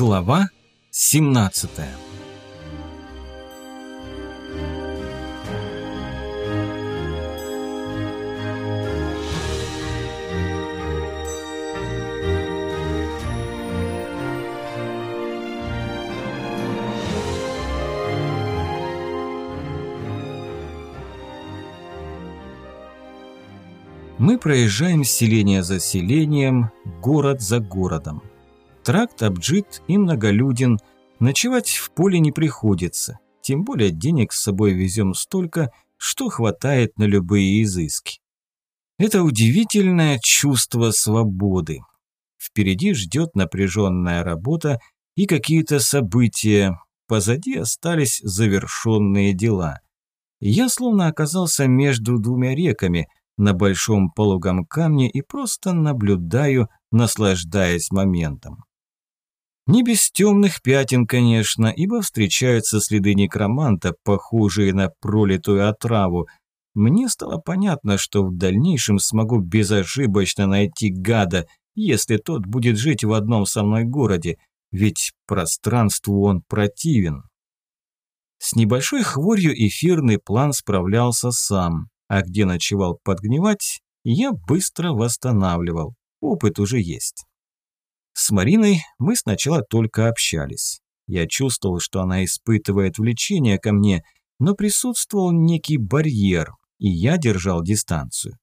Глава 17 Мы проезжаем селение за селением, город за городом. Тракт обжит и многолюден, ночевать в поле не приходится, тем более денег с собой везем столько, что хватает на любые изыски. Это удивительное чувство свободы. Впереди ждет напряженная работа и какие-то события, позади остались завершенные дела. Я словно оказался между двумя реками – на большом пологом камне и просто наблюдаю, наслаждаясь моментом. Не без темных пятен, конечно, ибо встречаются следы некроманта, похожие на пролитую отраву. Мне стало понятно, что в дальнейшем смогу безошибочно найти гада, если тот будет жить в одном со мной городе, ведь пространству он противен. С небольшой хворью эфирный план справлялся сам, а где ночевал подгнивать, я быстро восстанавливал. Опыт уже есть. С Мариной мы сначала только общались. Я чувствовал, что она испытывает влечение ко мне, но присутствовал некий барьер, и я держал дистанцию.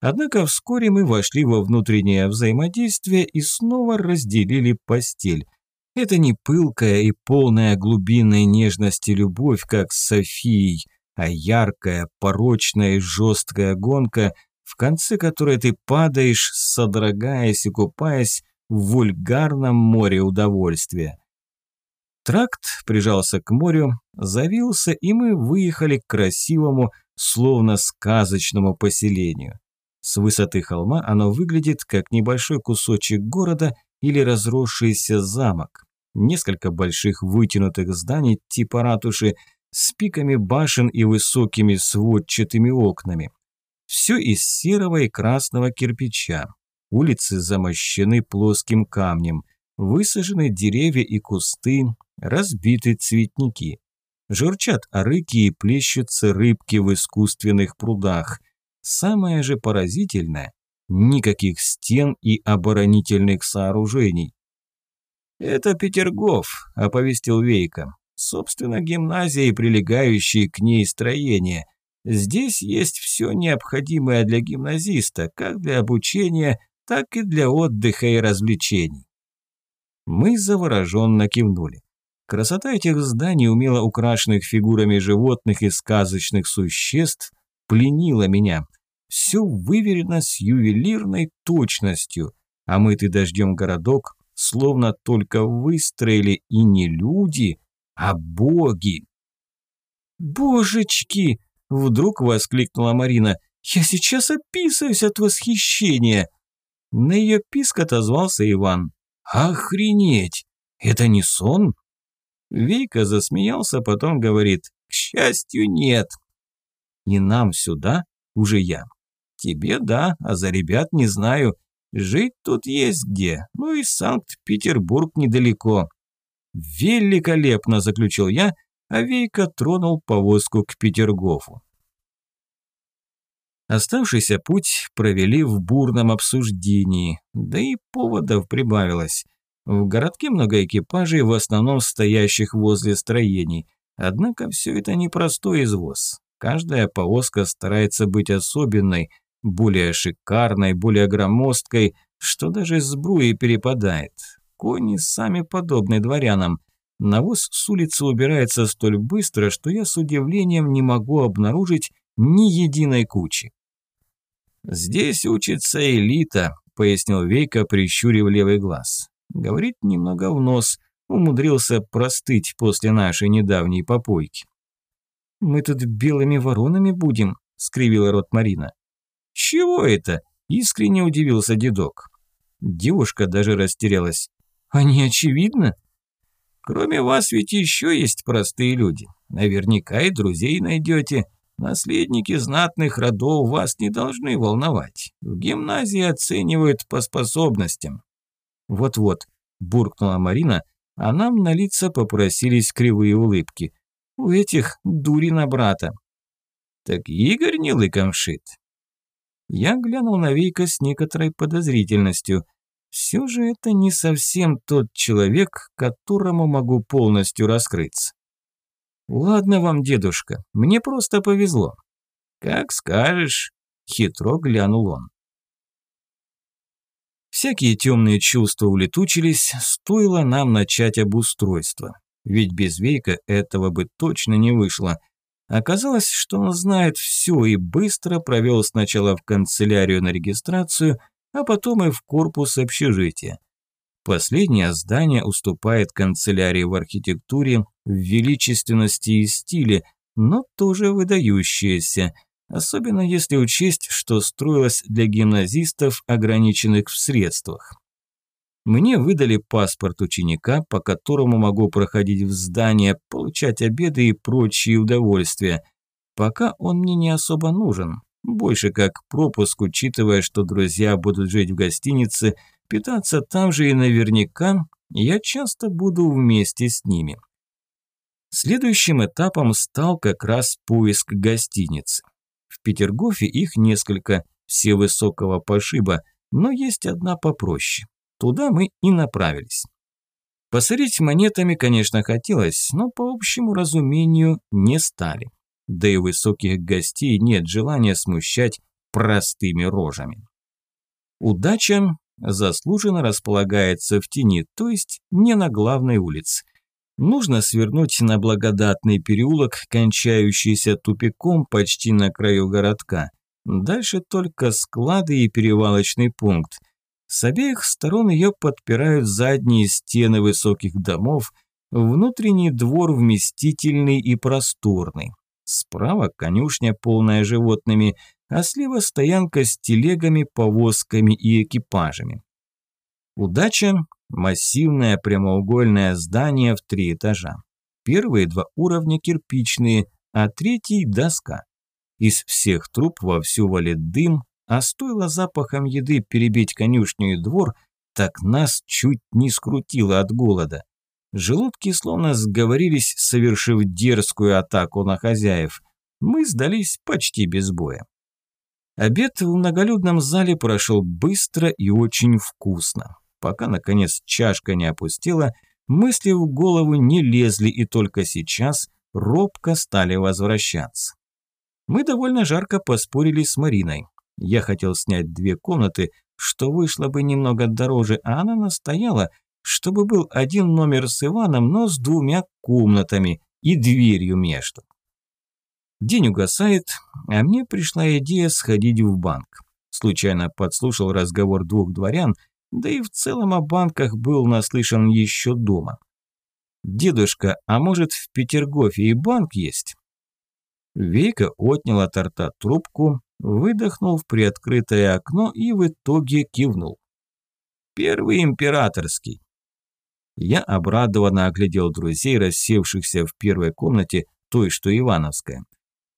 Однако вскоре мы вошли во внутреннее взаимодействие и снова разделили постель. Это не пылкая и полная глубинной нежности любовь, как с Софией, а яркая, порочная и жесткая гонка, в конце которой ты падаешь, содрогаясь и купаясь в вульгарном море удовольствия. Тракт прижался к морю, завился, и мы выехали к красивому, словно сказочному поселению. С высоты холма оно выглядит как небольшой кусочек города или разросшийся замок. Несколько больших вытянутых зданий типа ратуши с пиками башен и высокими сводчатыми окнами. Все из серого и красного кирпича. Улицы замощены плоским камнем, высажены деревья и кусты, разбиты цветники. Журчат арыки и плещутся рыбки в искусственных прудах. Самое же поразительное – никаких стен и оборонительных сооружений. «Это Петергоф», – оповестил Вейка. «Собственно, гимназия и прилегающие к ней строения. Здесь есть все необходимое для гимназиста, как для обучения, так и для отдыха и развлечений. Мы завороженно кивнули. Красота этих зданий, умело украшенных фигурами животных и сказочных существ, пленила меня. Все выверено с ювелирной точностью, а мытый дождем городок словно только выстроили и не люди, а боги. «Божечки!» – вдруг воскликнула Марина. «Я сейчас описываюсь от восхищения!» На ее писк отозвался Иван. «Охренеть! Это не сон?» Вейка засмеялся, потом говорит, «К счастью, нет». «И нам сюда?» Уже я. «Тебе да, а за ребят не знаю. Жить тут есть где, ну и Санкт-Петербург недалеко». «Великолепно!» – заключил я, а Вейка тронул повозку к Петергофу. Оставшийся путь провели в бурном обсуждении, да и поводов прибавилось. В городке много экипажей, в основном стоящих возле строений. Однако все это непростой извоз. Каждая повозка старается быть особенной, более шикарной, более громоздкой, что даже сбруи перепадает. Кони сами подобны дворянам. Навоз с улицы убирается столь быстро, что я с удивлением не могу обнаружить ни единой кучи. «Здесь учится элита», – пояснил Вейка, прищурив левый глаз. Говорит немного в нос, умудрился простыть после нашей недавней попойки. «Мы тут белыми воронами будем», – скривила рот Марина. «Чего это?» – искренне удивился дедок. Девушка даже растерялась. «А не очевидно?» «Кроме вас ведь еще есть простые люди. Наверняка и друзей найдете. Наследники знатных родов вас не должны волновать. В гимназии оценивают по способностям. Вот-вот, буркнула Марина, а нам на лица попросились кривые улыбки. У этих дури на брата. Так Игорь не лыком шит. Я глянул на Вейка с некоторой подозрительностью. Все же это не совсем тот человек, которому могу полностью раскрыться. Ладно вам, дедушка, мне просто повезло. Как скажешь, хитро глянул он. Всякие темные чувства улетучились, стоило нам начать обустройство. Ведь без Вейка этого бы точно не вышло. Оказалось, что он знает все и быстро провел сначала в канцелярию на регистрацию, а потом и в корпус общежития. Последнее здание уступает канцелярии в архитектуре, в величественности и стиле, но тоже выдающееся – особенно если учесть, что строилось для гимназистов, ограниченных в средствах. Мне выдали паспорт ученика, по которому могу проходить в здание, получать обеды и прочие удовольствия. Пока он мне не особо нужен, больше как пропуск, учитывая, что друзья будут жить в гостинице, питаться там же и наверняка я часто буду вместе с ними. Следующим этапом стал как раз поиск гостиницы. В Петергофе их несколько, все высокого пошиба, но есть одна попроще. Туда мы и направились. Посорить монетами, конечно, хотелось, но по общему разумению не стали. Да и высоких гостей нет желания смущать простыми рожами. Удача заслуженно располагается в тени, то есть не на главной улице. Нужно свернуть на благодатный переулок, кончающийся тупиком почти на краю городка. Дальше только склады и перевалочный пункт. С обеих сторон ее подпирают задние стены высоких домов, внутренний двор вместительный и просторный. Справа конюшня, полная животными, а слева стоянка с телегами, повозками и экипажами. Удача Массивное прямоугольное здание в три этажа. Первые два уровня кирпичные, а третий – доска. Из всех труб вовсю валит дым, а стоило запахом еды перебить конюшню и двор, так нас чуть не скрутило от голода. Желудки словно сговорились, совершив дерзкую атаку на хозяев. Мы сдались почти без боя. Обед в многолюдном зале прошел быстро и очень вкусно. Пока, наконец, чашка не опустила, мысли в голову не лезли и только сейчас робко стали возвращаться. Мы довольно жарко поспорили с Мариной. Я хотел снять две комнаты, что вышло бы немного дороже, а она настояла, чтобы был один номер с Иваном, но с двумя комнатами и дверью между. День угасает, а мне пришла идея сходить в банк. Случайно подслушал разговор двух дворян – да и в целом о банках был наслышан еще дома. «Дедушка, а может в Петергофе и банк есть?» Вейка отнял от рта трубку, выдохнул в приоткрытое окно и в итоге кивнул. «Первый императорский». Я обрадованно оглядел друзей, рассевшихся в первой комнате, той, что Ивановская.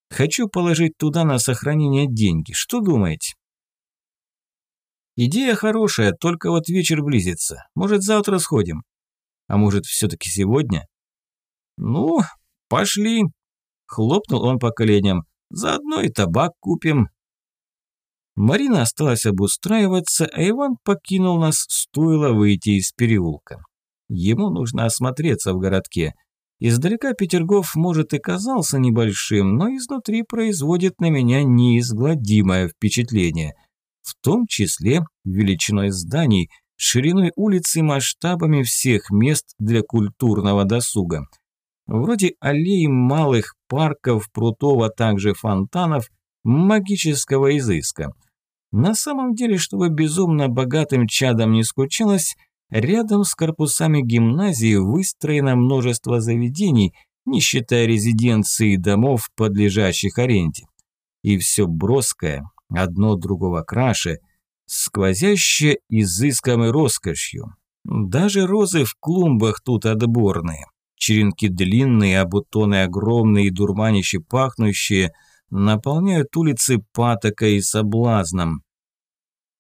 «Хочу положить туда на сохранение деньги. Что думаете?» Идея хорошая, только вот вечер близится. Может, завтра сходим? А может, все-таки сегодня? Ну, пошли. Хлопнул он по коленям. Заодно и табак купим. Марина осталась обустраиваться, а Иван покинул нас, стоило выйти из переулка. Ему нужно осмотреться в городке. Издалека Петергоф, может, и казался небольшим, но изнутри производит на меня неизгладимое впечатление – в том числе величиной зданий, шириной улиц и масштабами всех мест для культурного досуга. Вроде аллей малых парков, прутов, а также фонтанов, магического изыска. На самом деле, чтобы безумно богатым чадом не скучалось, рядом с корпусами гимназии выстроено множество заведений, не считая резиденции и домов, подлежащих аренде. И все броское, одно другого краше, сквозящее изыском и роскошью. Даже розы в клумбах тут отборные. Черенки длинные, а бутоны огромные и дурманище пахнущие наполняют улицы патокой и соблазном.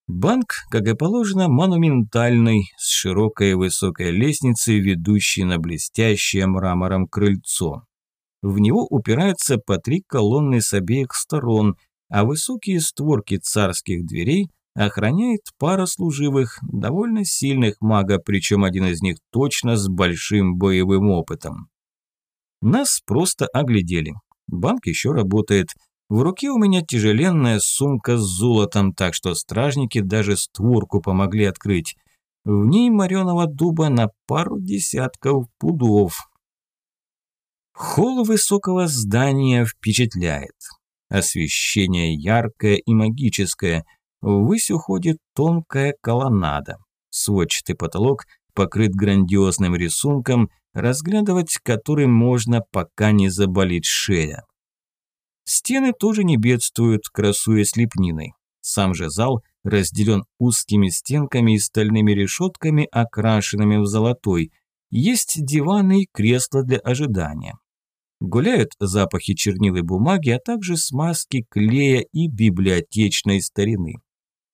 Банк, как и положено, монументальный, с широкой высокой лестницей, ведущей на блестящее мрамором крыльцо. В него упираются по три колонны с обеих сторон, а высокие створки царских дверей охраняет пара служивых, довольно сильных мага, причем один из них точно с большим боевым опытом. Нас просто оглядели. Банк еще работает. В руке у меня тяжеленная сумка с золотом, так что стражники даже створку помогли открыть. В ней мореного дуба на пару десятков пудов. Холл высокого здания впечатляет. Освещение яркое и магическое. Ввысь уходит тонкая колоннада. Сводчатый потолок покрыт грандиозным рисунком, разглядывать который можно, пока не заболит шея. Стены тоже не бедствуют, красуясь лепниной. Сам же зал разделен узкими стенками и стальными решетками, окрашенными в золотой. Есть диваны и кресла для ожидания. Гуляют запахи чернил и бумаги, а также смазки, клея и библиотечной старины.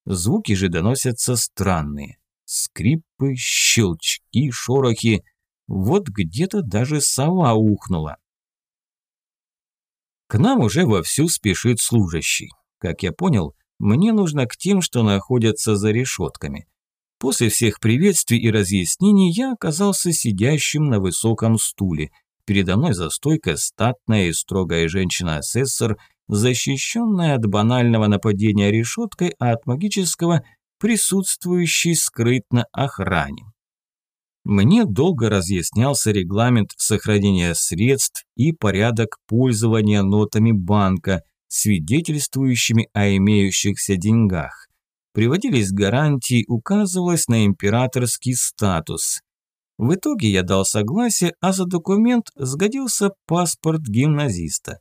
Звуки же доносятся странные. Скрипы, щелчки, шорохи. Вот где-то даже сова ухнула. К нам уже вовсю спешит служащий. Как я понял, мне нужно к тем, что находятся за решетками. После всех приветствий и разъяснений я оказался сидящим на высоком стуле – Передо мной за стойкой статная и строгая женщина-асессор, защищенная от банального нападения решеткой, а от магического присутствующей скрытно охране. Мне долго разъяснялся регламент сохранения средств и порядок пользования нотами банка, свидетельствующими о имеющихся деньгах. Приводились гарантии, указывалось на императорский статус. В итоге я дал согласие, а за документ сгодился паспорт гимназиста.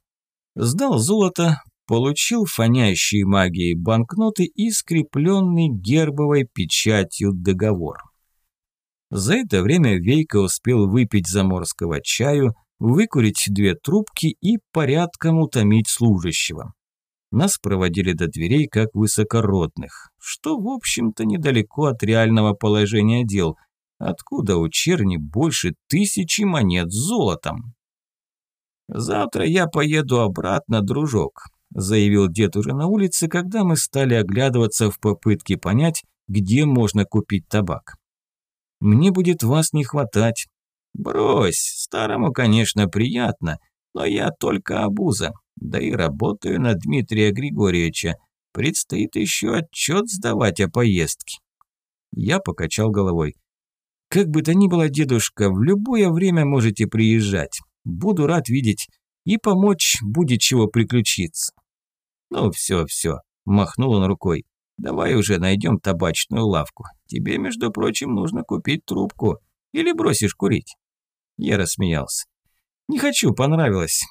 Сдал золото, получил фонящие магией банкноты и скрепленный гербовой печатью договор. За это время Вейка успел выпить заморского чаю, выкурить две трубки и порядком утомить служащего. Нас проводили до дверей как высокородных, что, в общем-то, недалеко от реального положения дел – Откуда у черни больше тысячи монет с золотом? «Завтра я поеду обратно, дружок», – заявил дед уже на улице, когда мы стали оглядываться в попытке понять, где можно купить табак. «Мне будет вас не хватать». «Брось, старому, конечно, приятно, но я только обуза, да и работаю на Дмитрия Григорьевича. Предстоит еще отчет сдавать о поездке». Я покачал головой. Как бы то ни было, дедушка, в любое время можете приезжать. Буду рад видеть и помочь, будет чего приключиться. Ну все, все, махнул он рукой. Давай уже найдем табачную лавку. Тебе, между прочим, нужно купить трубку. Или бросишь курить? Я рассмеялся. Не хочу, понравилось.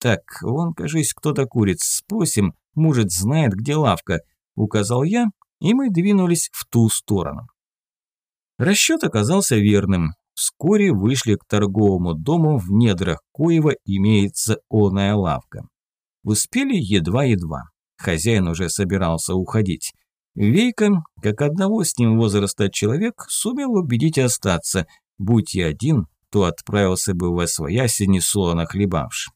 Так, вон, кажись, кто-то курит. Спросим, может, знает, где лавка. Указал я, и мы двинулись в ту сторону. Расчет оказался верным. Вскоре вышли к торговому дому, в недрах коего имеется оная лавка. Успели едва-едва. Хозяин уже собирался уходить. Вейка, как одного с ним возраста человек, сумел убедить остаться. Будь я один, то отправился бы во свояси, несолоно хлебавши.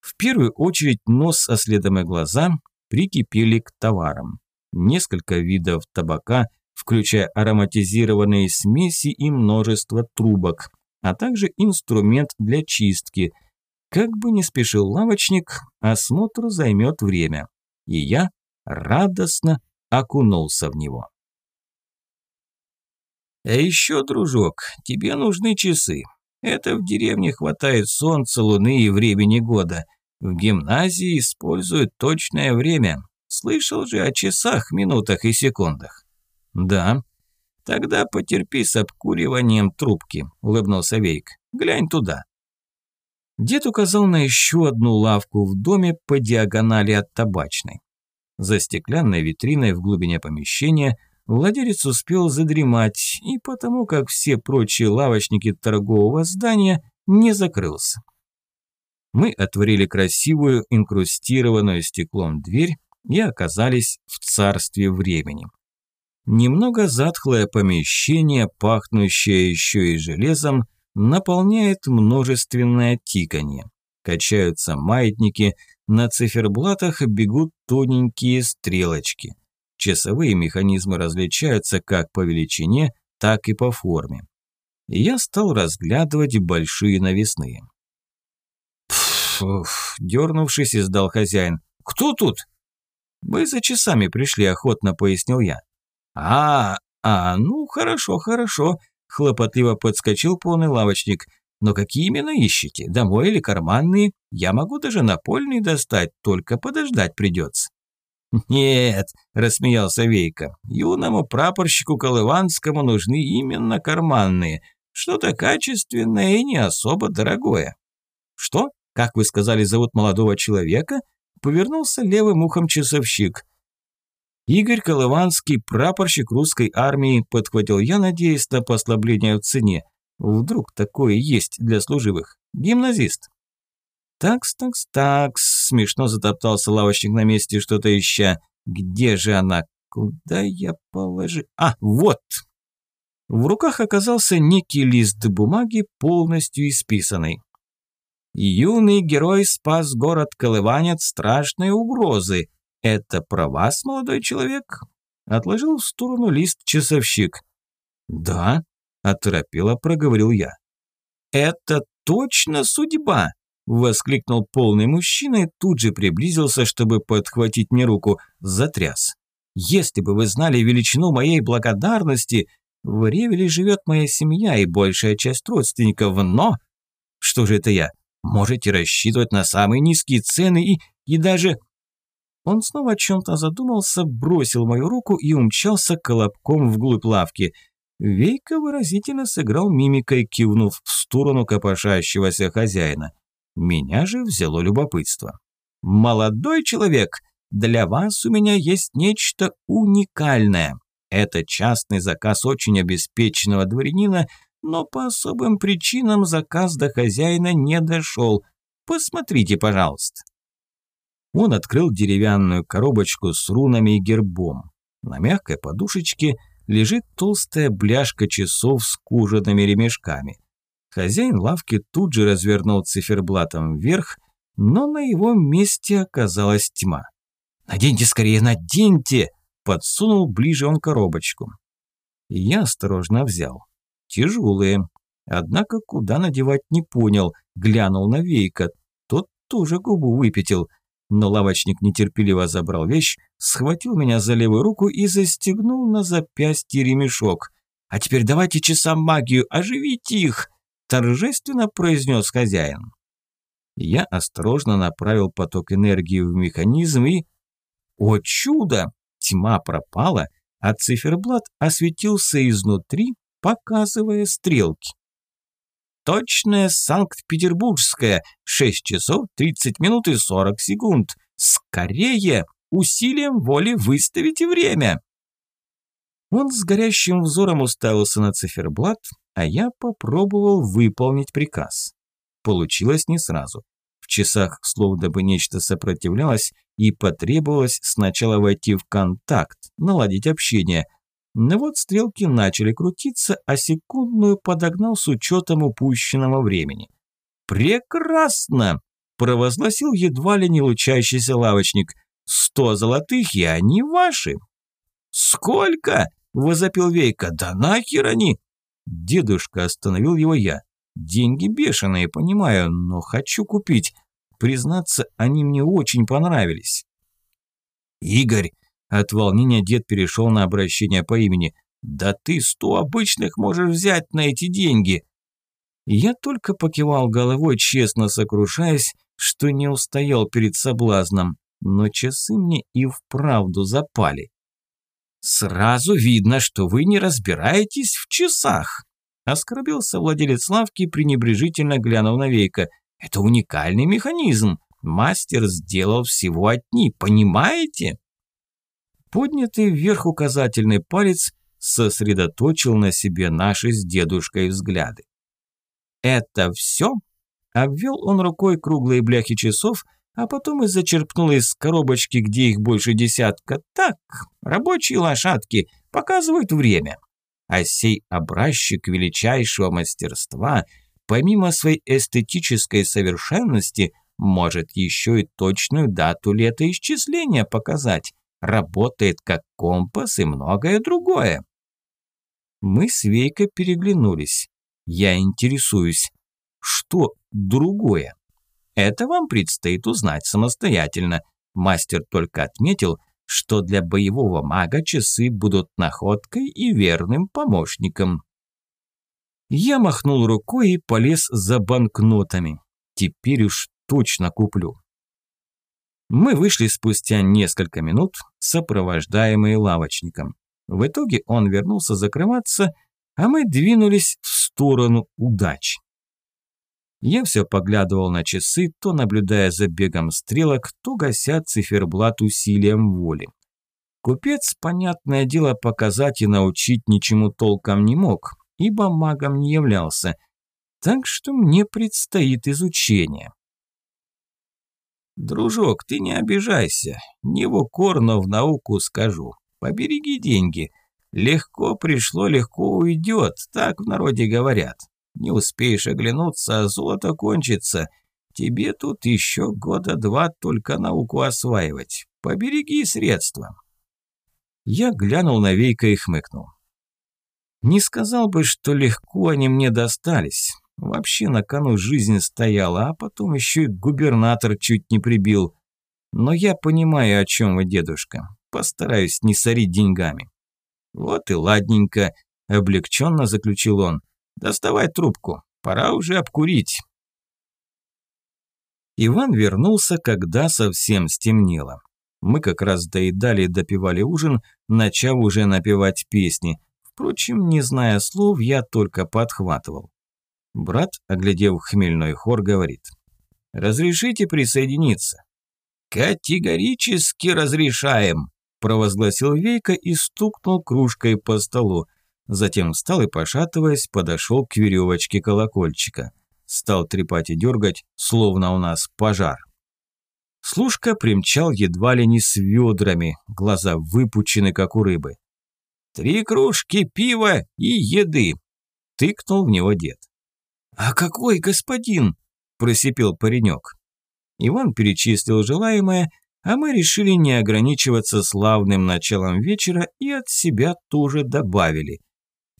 В первую очередь нос, а следом и глаза прикипели к товарам. Несколько видов табака – включая ароматизированные смеси и множество трубок, а также инструмент для чистки. Как бы ни спешил лавочник, осмотр займет время. И я радостно окунулся в него. А еще, дружок, тебе нужны часы. Это в деревне хватает солнца, луны и времени года. В гимназии используют точное время. Слышал же о часах, минутах и секундах. «Да». «Тогда потерпи с обкуриванием трубки», – улыбнулся Вейк. «Глянь туда». Дед указал на еще одну лавку в доме по диагонали от табачной. За стеклянной витриной в глубине помещения владелец успел задремать, и потому как все прочие лавочники торгового здания не закрылся. Мы отворили красивую инкрустированную стеклом дверь и оказались в царстве времени. Немного затхлое помещение, пахнущее еще и железом, наполняет множественное тиканье. Качаются маятники, на циферблатах бегут тоненькие стрелочки. Часовые механизмы различаются как по величине, так и по форме. Я стал разглядывать большие навесные. «Пф, дернувшись, издал хозяин. «Кто тут?» «Мы за часами пришли», – охотно пояснил я. «А, а, ну хорошо, хорошо», – хлопотливо подскочил полный лавочник. «Но какие именно ищете? Домой или карманные? Я могу даже напольные достать, только подождать придется». «Нет», – рассмеялся Вейка, – «юному прапорщику Колыванскому нужны именно карманные, что-то качественное и не особо дорогое». «Что? Как вы сказали, зовут молодого человека?» – повернулся левым ухом часовщик. Игорь Колыванский, прапорщик русской армии, подхватил я, надеясь на послабление в цене. Вдруг такое есть для служивых. Гимназист. «Такс, такс, такс», – смешно затоптался лавочник на месте, что-то ища. «Где же она? Куда я положи? А, вот!» В руках оказался некий лист бумаги, полностью исписанный. «Юный герой спас город Колыванец страшной угрозы. Это про вас, молодой человек?» Отложил в сторону лист часовщик. «Да», – оторопело проговорил я. «Это точно судьба!» Воскликнул полный мужчина и тут же приблизился, чтобы подхватить мне руку. Затряс. «Если бы вы знали величину моей благодарности, в Ревеле живет моя семья и большая часть родственников, но...» «Что же это я? Можете рассчитывать на самые низкие цены и... и даже...» Он снова о чем-то задумался, бросил мою руку и умчался колобком вглубь лавки. Вейка выразительно сыграл мимикой, кивнув в сторону копошащегося хозяина. Меня же взяло любопытство. «Молодой человек, для вас у меня есть нечто уникальное. Это частный заказ очень обеспеченного дворянина, но по особым причинам заказ до хозяина не дошел. Посмотрите, пожалуйста». Он открыл деревянную коробочку с рунами и гербом. На мягкой подушечке лежит толстая бляшка часов с кожаными ремешками. Хозяин лавки тут же развернул циферблатом вверх, но на его месте оказалась тьма. «Наденьте скорее, наденьте!» – подсунул ближе он коробочку. Я осторожно взял. Тяжелые. Однако куда надевать не понял, глянул на Вейка. Тот тоже губу выпятил. Но лавочник нетерпеливо забрал вещь, схватил меня за левую руку и застегнул на запястье ремешок. «А теперь давайте часам магию, оживите их!» торжественно произнес хозяин. Я осторожно направил поток энергии в механизм и... О чудо! Тьма пропала, а циферблат осветился изнутри, показывая стрелки. Точная Санкт-Петербургская, 6 часов 30 минут и 40 секунд. Скорее, усилием воли выставите время. Он с горящим взором уставился на циферблат, а я попробовал выполнить приказ. Получилось не сразу. В часах словно бы нечто сопротивлялось и потребовалось сначала войти в контакт, наладить общение. Но вот стрелки начали крутиться, а секундную подогнал с учетом упущенного времени. «Прекрасно!» – провозгласил едва ли не лучащийся лавочник. «Сто золотых, и они ваши!» «Сколько?» – возопил Вейка. «Да нахер они!» «Дедушка», остановил его я. «Деньги бешеные, понимаю, но хочу купить. Признаться, они мне очень понравились». «Игорь!» От волнения дед перешел на обращение по имени. «Да ты сто обычных можешь взять на эти деньги!» Я только покивал головой, честно сокрушаясь, что не устоял перед соблазном, но часы мне и вправду запали. «Сразу видно, что вы не разбираетесь в часах», – оскорбился владелец лавки, пренебрежительно глянув на Вейка. «Это уникальный механизм. Мастер сделал всего одни, понимаете?» Поднятый вверх указательный палец сосредоточил на себе наши с дедушкой взгляды. «Это все?» – обвел он рукой круглые бляхи часов – а потом и зачерпнул из коробочки, где их больше десятка. Так, рабочие лошадки, показывают время. А сей образчик величайшего мастерства, помимо своей эстетической совершенности, может еще и точную дату летоисчисления показать. Работает как компас и многое другое. Мы с Вейкой переглянулись. Я интересуюсь, что другое? Это вам предстоит узнать самостоятельно. Мастер только отметил, что для боевого мага часы будут находкой и верным помощником. Я махнул рукой и полез за банкнотами. Теперь уж точно куплю. Мы вышли спустя несколько минут, сопровождаемые лавочником. В итоге он вернулся закрываться, а мы двинулись в сторону удачи. Я все поглядывал на часы, то наблюдая за бегом стрелок, то гася циферблат усилием воли. Купец, понятное дело, показать и научить ничему толком не мог, ибо магом не являлся, так что мне предстоит изучение. «Дружок, ты не обижайся, не в укор, но в науку скажу. Побереги деньги. Легко пришло, легко уйдет, так в народе говорят. Не успеешь оглянуться, а золото кончится. Тебе тут еще года два только науку осваивать. Побереги средства. Я глянул на Вейка и хмыкнул. Не сказал бы, что легко они мне достались. Вообще на кону жизнь стояла, а потом еще и губернатор чуть не прибил. Но я понимаю, о чем вы, дедушка. Постараюсь не сорить деньгами. Вот и ладненько, облегченно заключил он. Доставай трубку, пора уже обкурить. Иван вернулся, когда совсем стемнело. Мы как раз доедали и допивали ужин, начав уже напевать песни. Впрочем, не зная слов, я только подхватывал. Брат, оглядев хмельной хор, говорит. «Разрешите присоединиться?» «Категорически разрешаем», – провозгласил Вейка и стукнул кружкой по столу. Затем встал и, пошатываясь, подошел к веревочке колокольчика. Стал трепать и дергать, словно у нас пожар. Служка примчал едва ли не с ведрами, глаза выпучены, как у рыбы. «Три кружки пива и еды!» – тыкнул в него дед. «А какой господин?» – просипел паренек. Иван перечислил желаемое, а мы решили не ограничиваться славным началом вечера и от себя тоже добавили –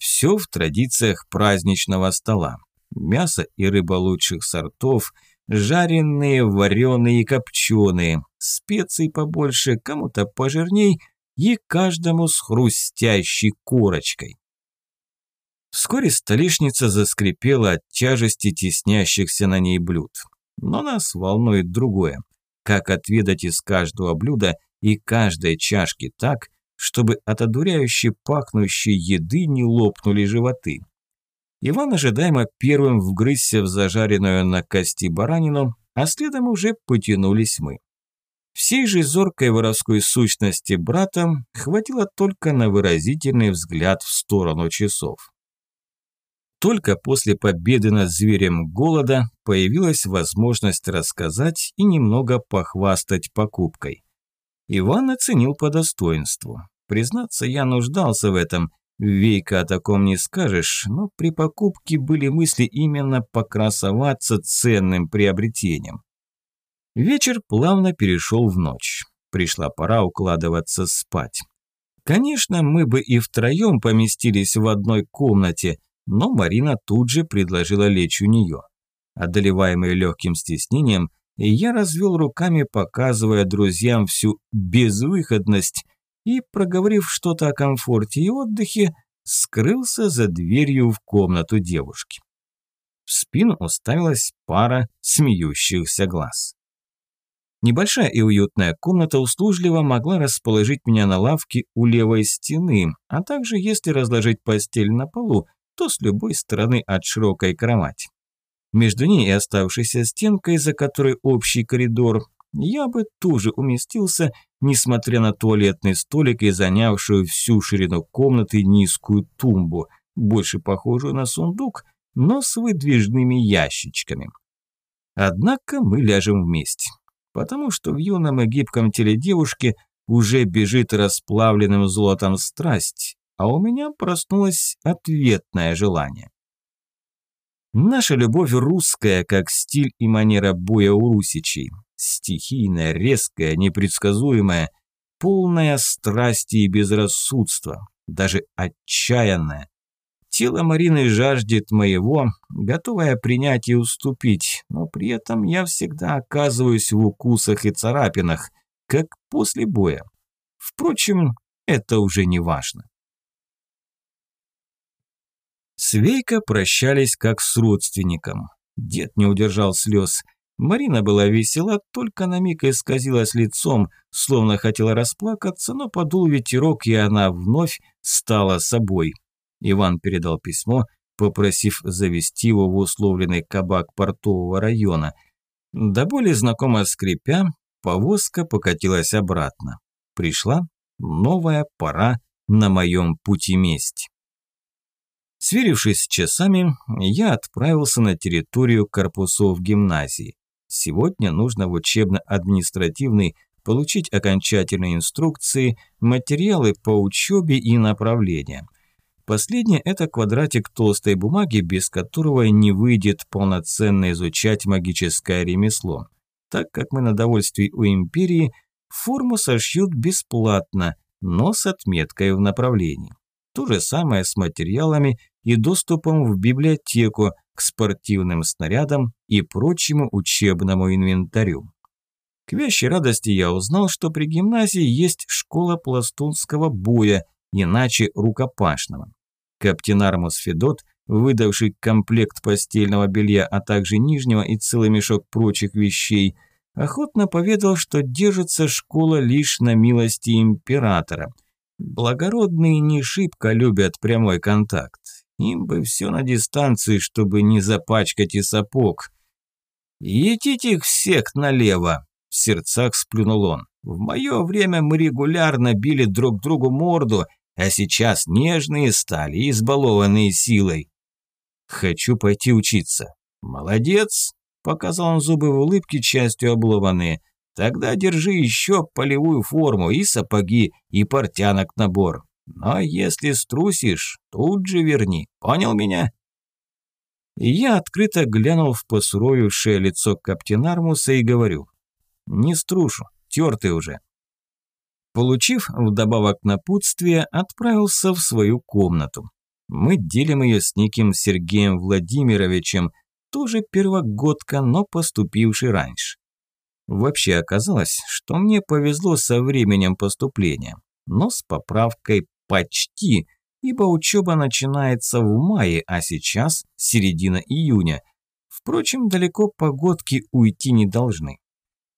все в традициях праздничного стола. Мясо и рыба лучших сортов, жареные, вареные и копченые, специй побольше, кому-то пожирней и каждому с хрустящей корочкой. Вскоре столешница заскрипела от тяжести теснящихся на ней блюд. Но нас волнует другое. Как отведать из каждого блюда и каждой чашки так, чтобы от одуряющей пахнущей еды не лопнули животы. Иван ожидаемо первым вгрызся в зажаренную на кости баранину, а следом уже потянулись мы. Всей же зоркой воровской сущности брата хватило только на выразительный взгляд в сторону часов. Только после победы над зверем голода появилась возможность рассказать и немного похвастать покупкой. Иван оценил по достоинству. Признаться, я нуждался в этом. Вейка о таком не скажешь, но при покупке были мысли именно покрасоваться ценным приобретением. Вечер плавно перешел в ночь. Пришла пора укладываться спать. Конечно, мы бы и втроем поместились в одной комнате, но Марина тут же предложила лечь у нее. Одолеваемый легким стеснением, я развел руками, показывая друзьям всю безвыходность, и, проговорив что-то о комфорте и отдыхе, скрылся за дверью в комнату девушки. В спину уставилась пара смеющихся глаз. Небольшая и уютная комната услужливо могла расположить меня на лавке у левой стены, а также, если разложить постель на полу, то с любой стороны от широкой кровати. Между ней и оставшейся стенкой, за которой общий коридор, я бы тоже уместился, несмотря на туалетный столик и занявшую всю ширину комнаты низкую тумбу, больше похожую на сундук, но с выдвижными ящичками. Однако мы ляжем вместе, потому что в юном и гибком теле девушки уже бежит расплавленным золотом страсть, а у меня проснулось ответное желание. Наша любовь русская, как стиль и манера боя у русичей. Стихийная, резкая, непредсказуемая, полная страсти и безрассудства, даже отчаянная. Тело Марины жаждет моего, готовое принять и уступить, но при этом я всегда оказываюсь в укусах и царапинах, как после боя. Впрочем, это уже не важно. С Вейко прощались как с родственником. Дед не удержал слез. Марина была весела, только на миг исказилась лицом, словно хотела расплакаться, но подул ветерок, и она вновь стала собой. Иван передал письмо, попросив завести его в условленный кабак портового района. До боли знакомо скрипя, повозка покатилась обратно. Пришла новая пора на моем пути мести. Сверившись с часами, я отправился на территорию корпусов гимназии. Сегодня нужно в учебно-административный получить окончательные инструкции, материалы по учебе и направления. Последнее – это квадратик толстой бумаги, без которого не выйдет полноценно изучать магическое ремесло. Так как мы на довольстве у империи, форму сошьют бесплатно, но с отметкой в направлении. То же самое с материалами и доступом в библиотеку, к спортивным снарядам и прочему учебному инвентарю. К вящей радости я узнал, что при гимназии есть школа пластунского боя, иначе рукопашного. Каптен Армус Федот, выдавший комплект постельного белья, а также нижнего и целый мешок прочих вещей, охотно поведал, что держится школа лишь на милости императора. Благородные не шибко любят прямой контакт. Им бы все на дистанции, чтобы не запачкать и сапог. «Едите их всех налево!» – в сердцах сплюнул он. «В мое время мы регулярно били друг другу морду, а сейчас нежные стали, избалованные силой. Хочу пойти учиться». «Молодец!» – показал он зубы в улыбке, частью обломанные. «Тогда держи еще полевую форму и сапоги, и портянок набор. Но если струсишь, тут же верни. Понял меня?» я открыто глянул в посуровившее лицо Каптенармуса и говорю. «Не струшу, тертый уже». Получив вдобавок напутствие, отправился в свою комнату. Мы делим ее с неким Сергеем Владимировичем, тоже первогодка, но поступивший раньше. Вообще оказалось, что мне повезло со временем поступления, но с поправкой Почти, ибо учеба начинается в мае, а сейчас середина июня. Впрочем, далеко погодки уйти не должны.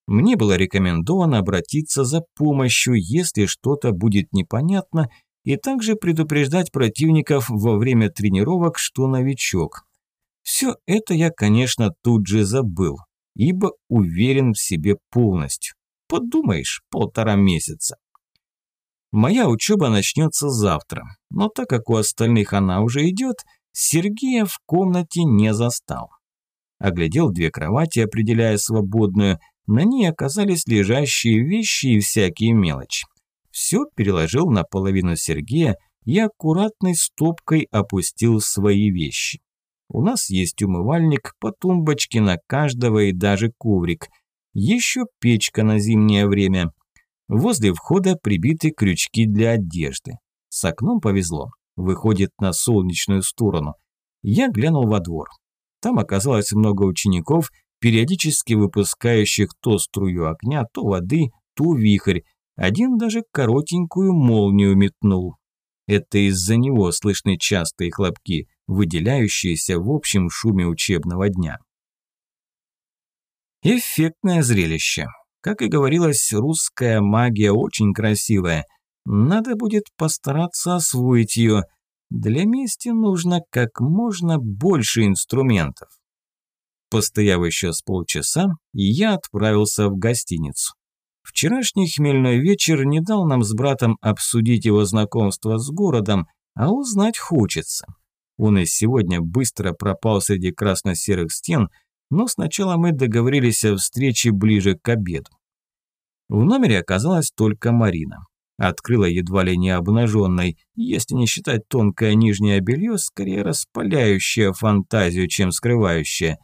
Мне было рекомендовано обратиться за помощью, если что-то будет непонятно, и также предупреждать противников во время тренировок, что новичок. Все это я, конечно, тут же забыл, ибо уверен в себе полностью. Подумаешь, полтора месяца. Моя учеба начнется завтра, но так как у остальных она уже идет, Сергея в комнате не застал. Оглядел две кровати, определяя свободную, на ней оказались лежащие вещи и всякие мелочи. Все переложил на половину Сергея и аккуратной стопкой опустил свои вещи. У нас есть умывальник по тумбочке на каждого и даже коврик. Еще печка на зимнее время – Возле входа прибиты крючки для одежды. С окном повезло. Выходит на солнечную сторону. Я глянул во двор. Там оказалось много учеников, периодически выпускающих то струю огня, то воды, то вихрь. Один даже коротенькую молнию метнул. Это из-за него слышны частые хлопки, выделяющиеся в общем шуме учебного дня. Эффектное зрелище. Как и говорилось, русская магия очень красивая. Надо будет постараться освоить ее. Для мести нужно как можно больше инструментов. Постояв еще с полчаса, я отправился в гостиницу. Вчерашний хмельной вечер не дал нам с братом обсудить его знакомство с городом, а узнать хочется. Он и сегодня быстро пропал среди красно-серых стен – но сначала мы договорились о встрече ближе к обеду. В номере оказалась только Марина. Открыла едва ли не обнаженной, если не считать тонкое нижнее белье, скорее распаляющее фантазию, чем скрывающее.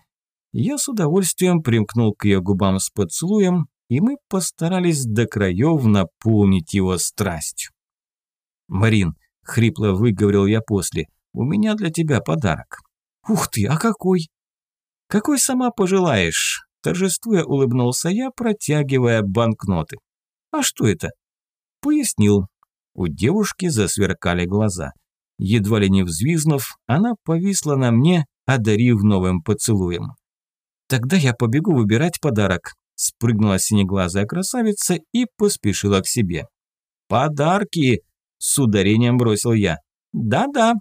Я с удовольствием примкнул к ее губам с поцелуем, и мы постарались до краев наполнить его страстью. «Марин», – хрипло выговорил я после, – «у меня для тебя подарок». «Ух ты, а какой?» «Какой сама пожелаешь?» – торжествуя улыбнулся я, протягивая банкноты. «А что это?» Пояснил. У девушки засверкали глаза. Едва ли не взвизнув, она повисла на мне, одарив новым поцелуем. «Тогда я побегу выбирать подарок», – спрыгнула синеглазая красавица и поспешила к себе. «Подарки!» – с ударением бросил я. «Да-да».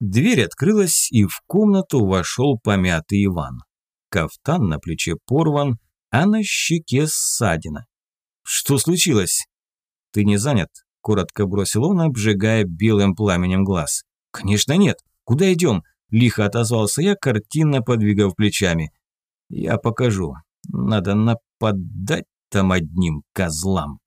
Дверь открылась, и в комнату вошел помятый Иван. Кафтан на плече порван, а на щеке ссадина. «Что случилось?» «Ты не занят?» – коротко бросил он, обжигая белым пламенем глаз. «Конечно нет. Куда идем?» – лихо отозвался я, картинно подвигав плечами. «Я покажу. Надо нападать там одним козлам».